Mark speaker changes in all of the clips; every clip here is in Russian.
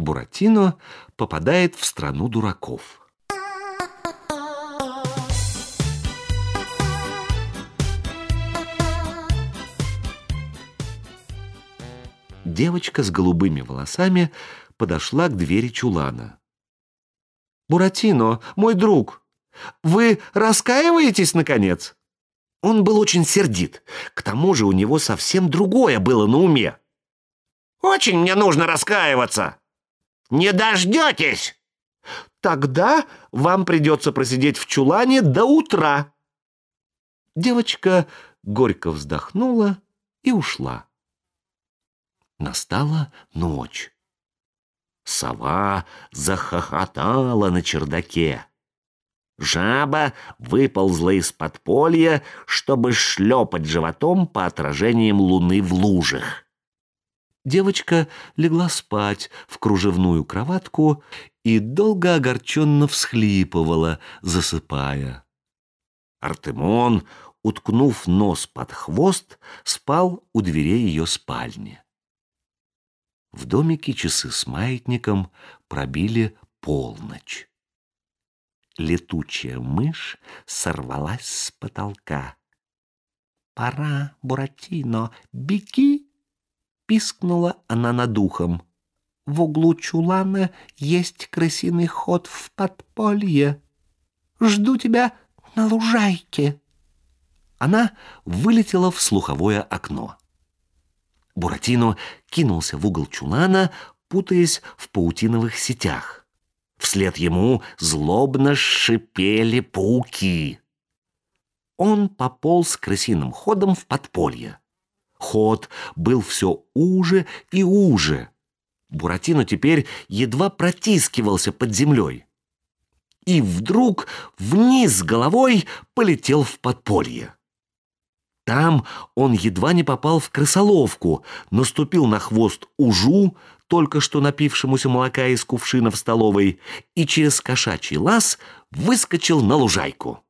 Speaker 1: Буратино попадает в страну дураков. Девочка с голубыми волосами подошла к двери чулана. «Буратино, мой друг, вы раскаиваетесь, наконец?» Он был очень сердит. К тому же у него совсем другое было на уме.
Speaker 2: «Очень мне нужно раскаиваться!» «Не дождетесь!»
Speaker 1: «Тогда вам придется просидеть в чулане до утра!» Девочка горько вздохнула и ушла. Настала ночь. Сова захохотала на чердаке. Жаба выползла из подполья, чтобы шлепать животом по отражениям луны в лужах. Девочка легла спать в кружевную кроватку и долго огорченно всхлипывала, засыпая. Артемон, уткнув нос под хвост, спал у дверей ее спальни. В домике часы с маятником пробили полночь. Летучая мышь сорвалась с потолка. «Пора, Буратино, беги!» Пискнула она над ухом. «В углу чулана есть крысиный ход в подполье. Жду тебя на лужайке!» Она вылетела в слуховое окно. Буратино кинулся в угол чулана, путаясь в паутиновых сетях. Вслед ему злобно шипели пауки. Он пополз крысиным ходом в подполье. Ход был все уже и уже. Буратино теперь едва протискивался под землей. И вдруг вниз головой полетел в подполье. Там он едва не попал в крысоловку, наступил на хвост ужу, только что напившемуся молока из кувшина в столовой, и через кошачий лаз выскочил на лужайку.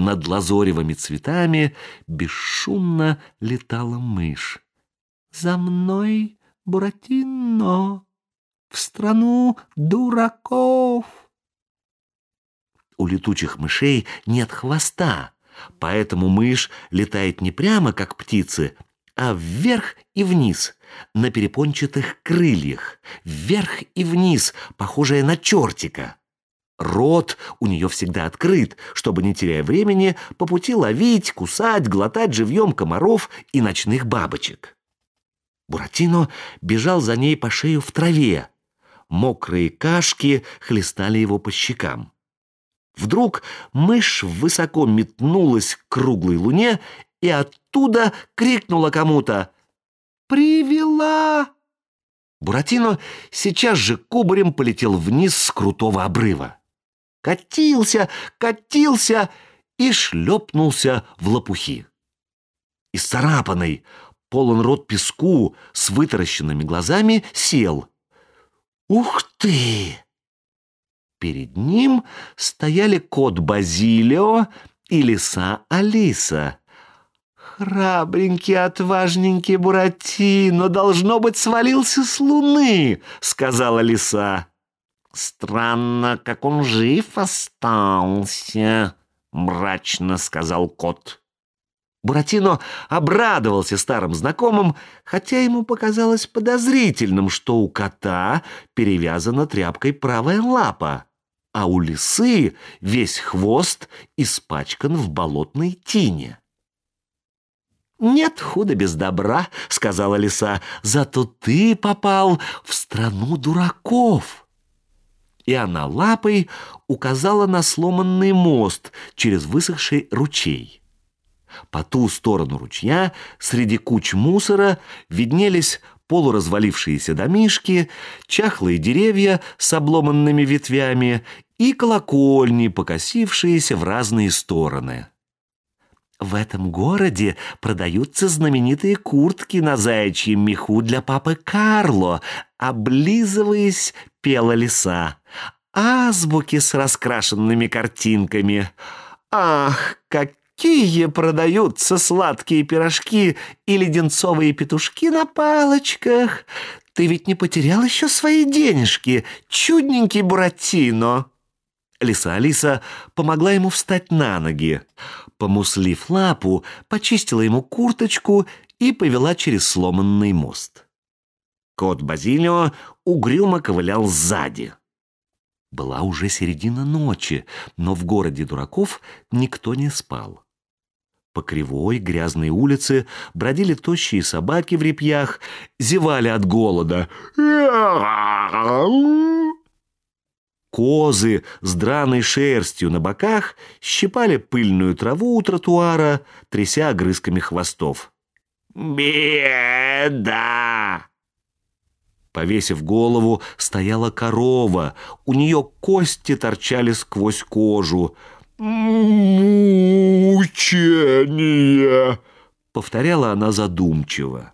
Speaker 1: Над лазоревыми цветами бесшумно летала мышь. «За мной, Буратино, в страну дураков!» У летучих мышей нет хвоста, Поэтому мышь летает не прямо, как птицы, а вверх и вниз, на перепончатых крыльях, вверх и вниз, похожая на чертика. Рот у нее всегда открыт, чтобы, не теряя времени, по пути ловить, кусать, глотать живьем комаров и ночных бабочек. Буратино бежал за ней по шею в траве. Мокрые кашки хлестали его по щекам. Вдруг мышь высоко метнулась к круглой луне и оттуда крикнула кому-то «Привела!». Буратино сейчас же кубарем полетел вниз с крутого обрыва. Катился, катился и шлепнулся в лопухи. Исцарапанный, полон рот песку, с вытаращенными глазами, сел. «Ух ты!» Перед ним стояли кот Базилио и лиса Алиса. «Храбренький, отважненький Буратино, должно быть, свалился с луны», — сказала лиса. «Странно, как он жив остался», — мрачно сказал кот. Буратино обрадовался старым знакомым, хотя ему показалось подозрительным, что у кота перевязана тряпкой правая лапа а у лисы весь хвост испачкан в болотной тине. «Нет худа без добра», — сказала лиса, — «зато ты попал в страну дураков». И она лапой указала на сломанный мост через высохший ручей. По ту сторону ручья среди куч мусора виднелись полуразвалившиеся домишки, чахлые деревья с обломанными ветвями и колокольни, покосившиеся в разные стороны. В этом городе продаются знаменитые куртки на заячьем меху для папы Карло, облизываясь, пела лиса. Азбуки с раскрашенными картинками. Ах, как какие продаются сладкие пирожки и леденцовые петушки на палочках. ты ведь не потерял еще свои денежки, чудненький Буратино!» Лиса Алиса помогла ему встать на ноги. Помуслив лапу, почистила ему курточку и повела через сломанный мост. Кот Базилио угрюмо ковылял сзади. Была уже середина ночи, но в городе дураков никто не спал. По кривой грязной улице бродили тощие собаки в репьях, зевали от голода. Козы с драной шерстью на боках щипали пыльную траву у тротуара, тряся огрызками хвостов.
Speaker 2: «Беда!»
Speaker 1: Повесив голову, стояла корова. У нее кости торчали сквозь кожу. «Мучение!» — повторяла она задумчиво.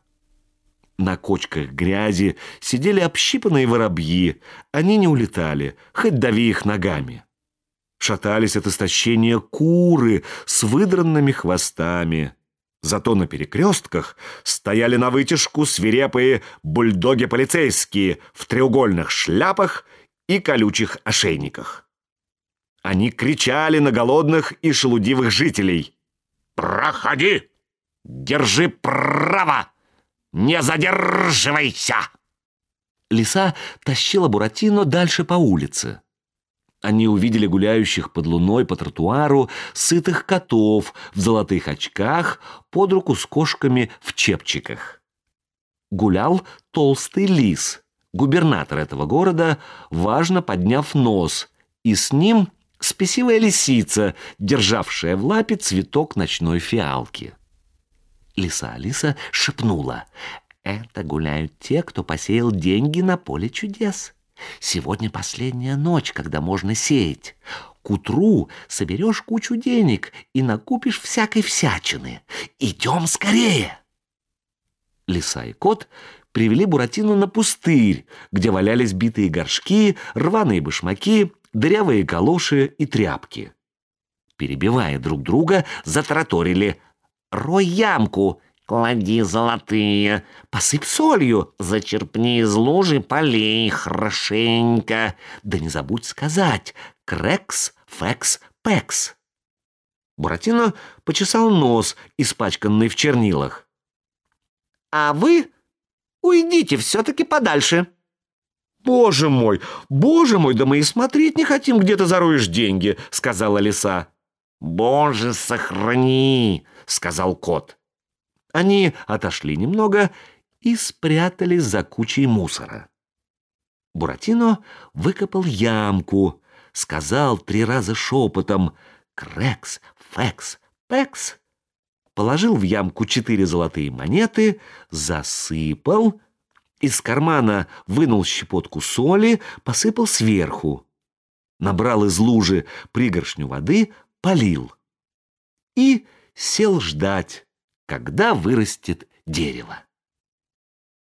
Speaker 1: На кочках грязи сидели общипанные воробьи. Они не улетали, хоть дави их ногами. Шатались от истощения куры с выдранными хвостами. Зато на перекрестках стояли на вытяжку свирепые бульдоги-полицейские в треугольных шляпах и колючих ошейниках. Они кричали на голодных и шелудивых жителей.
Speaker 2: «Проходи! Держи право! Не задерживайся!»
Speaker 1: Лиса тащила Буратино дальше по улице. Они увидели гуляющих под луной по тротуару сытых котов в золотых очках под руку с кошками в чепчиках. Гулял толстый лис, губернатор этого города, важно подняв нос, и с ним спесивая лисица, державшая в лапе цветок ночной фиалки. Лиса Алиса шепнула, «Это гуляют те, кто посеял деньги на поле чудес». Сегодня последняя ночь, когда можно сеять. К утру соберешь кучу денег и накупишь всякой всячины. Идем скорее!» Лиса и кот привели Буратино на пустырь, где валялись битые горшки, рваные башмаки, дырявые галоши и тряпки. Перебивая друг друга, затараторили «Рой ямку! Клади золотые, посыпь солью, зачерпни из лужи полей хорошенько. Да не забудь сказать «крекс, фекс, пекс». Буратино почесал нос, испачканный в чернилах. «А вы уйдите все-таки подальше». «Боже мой, боже мой, да мы и смотреть не хотим, где ты зароешь деньги», — сказала лиса.
Speaker 2: «Боже, сохрани», — сказал кот.
Speaker 1: Они отошли немного и спрятались за кучей мусора. Буратино выкопал ямку, сказал три раза шепотом «Крекс, фекс, пекс», положил в ямку четыре золотые монеты, засыпал, из кармана вынул щепотку соли, посыпал сверху, набрал из лужи пригоршню воды, полил и сел ждать когда вырастет дерево.